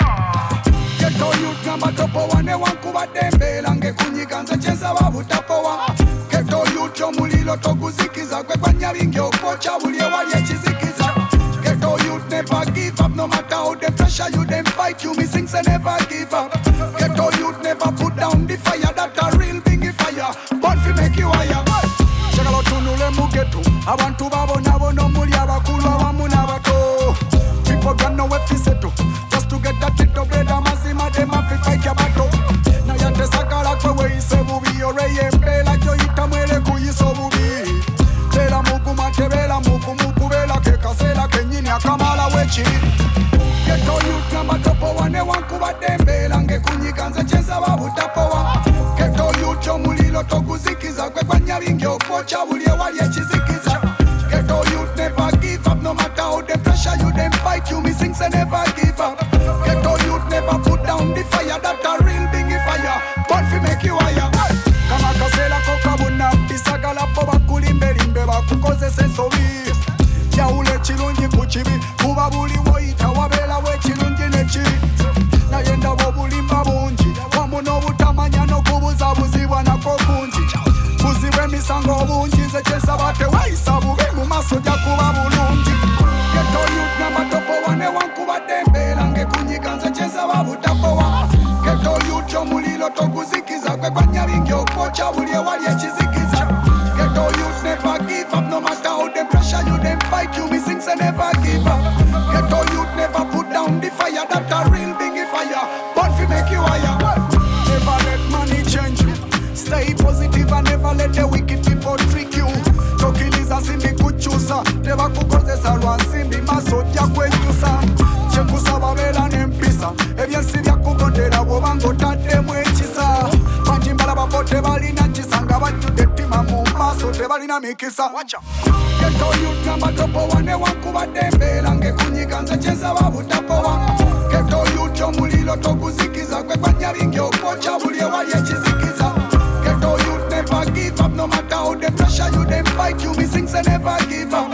Ah. Ghetto youth namba topowa newankubadde ng'ekunyiga nze kyensaba butapowa youth omuliro toguzikiza gwe gwanya bingi okwokya buli ewali ekizikiza youth never give up no matter how the pressure you them fight you me sing say never give up. Youth never put down the fire that a real bingi fire. Born fi make you higher. Njagala otunule mu ghetto abantu babonabona gwanya bingi okwokya buli ewali ekizikiza bingi okwokya buli ewali ekizikiza geto youth never give up no matter how them pressure you them fight you me sing say never give up. Geto youth never put down the fire that a real bingi fire born fi make you higher. Never let money change you. Stay positive and never let the wicked people trick you. Tokiriza simbi kukyusa tebakukozesa lwa nsimbi maaso ojja kwenyusa kyenkusaba beera maaso tebalina mikisa geto youth namatopowa newankubadde embeera ng'ekunyiga nze kyensaba butapowa geto youth omuliro toguzikiza gwe gwanya bingi okwokya buli ewali ekizikiza geto youth never give up no matter how the pressure you them fight you me sing say never give up